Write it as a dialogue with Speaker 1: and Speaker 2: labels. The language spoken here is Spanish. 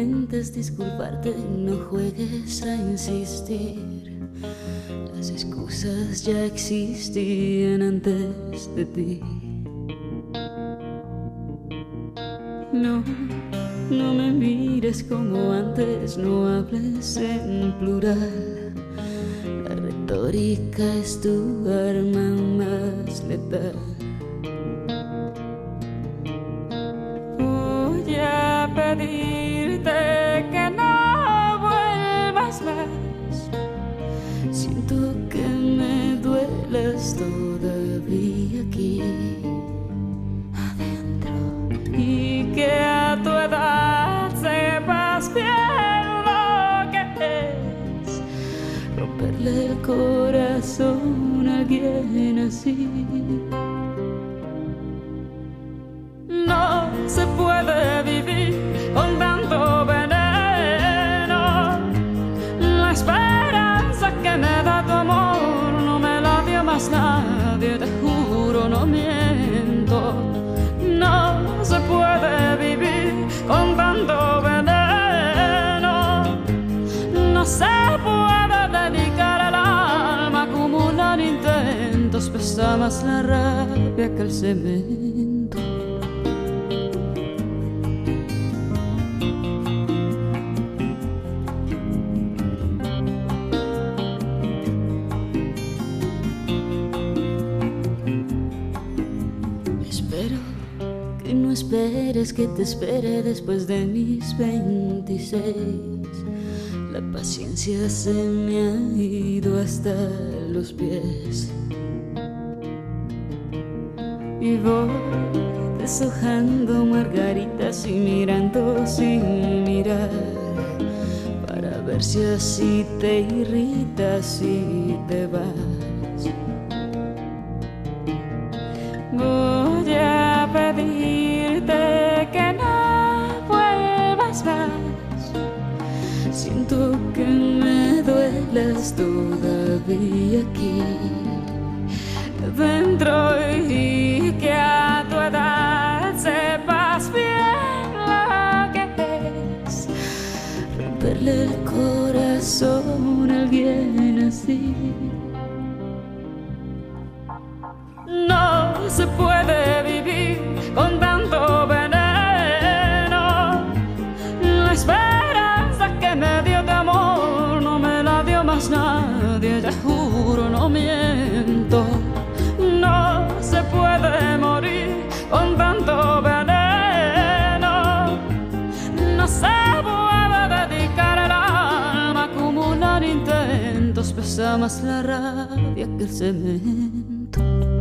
Speaker 1: intentes disculparte, no juegues a insistir. Las excusas ya existían antes de ti. No, no me mires como antes, no hables en plural. La retórica es tu arma más letal. Voy a pedirte todavía aquí adentro y que a tu edad sepas bien lo que es romperle el corazón a alguien así. No se puede vivir con tanto veneno. La esperanza que me da tu amor no me la dio más te juro, no miento. No se puede vivir con tanto veneno. No se puede dedicar el alma acumular intentos, pesa más la rabia que el cemento. Que no esperes que te espere después de mis 26. La paciencia se me ha ido hasta los pies. Y voy deshojando margaritas y mirando sin mirar. Para ver si así te irritas y te vas. Que me duelas todavía aquí dentro y que a tu edad sepas bien lo que es romperle el corazón a alguien así. No se puede momentos pesa más la rabia que el cemento.